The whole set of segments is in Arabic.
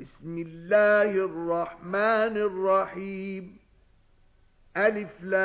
بسم الله الرحمن الرحيم. ألف لام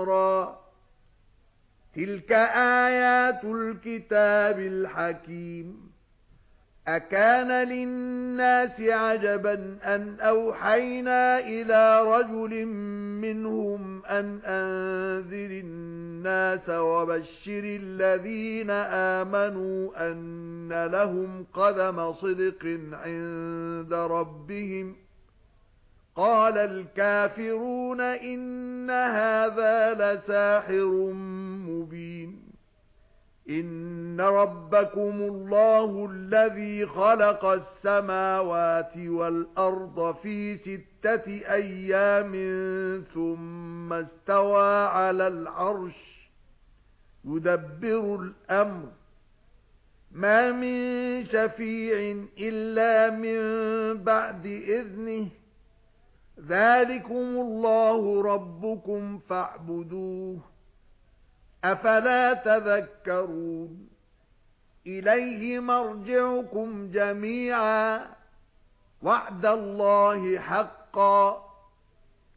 را. تلك آيات الكتاب الحكيم. أَكَانَ لِلنَّاسِ عَجَبًا أَنْ أَوْحَيْنَا إِلَى رَجُلٍ مِنْهُمْ أَنْ أَنذِرِ النَّاسَ وَبَشِّرِ الَّذِينَ آمَنُوا أَنَّ لَهُمْ قَدَمَ صِدْقٍ عِندَ رَبِّهِمْ. قَالَ الْكَافِرُونَ إِنَّ هَذَا لَسَاحِرٌ مُبِينٌ. إِنَّ رَبَّكُمُ اللَّهُ الَّذِي خَلَقَ السَّمَاوَاتِ وَالْأَرْضَ فِي سِتَّةِ أَيَّامٍ ثُمَّ اسْتَوَى عَلَى الْعَرْشِ يُدَبِّرُ الْأَمْرَ. مَا مِن شَفِيعٍ إِلَّا مِن بَعْدِ إِذْنِهِ. ذَلِكُمُ اللَّهُ رَبُّكُمْ فَاعْبُدُوهُ. أَفَلَا تَذَكَّرُونَ؟ إِلَيْهِ مَرْجِعُكُمْ جَمِيعًا. وَعْدَ اللَّهِ حَقًّا.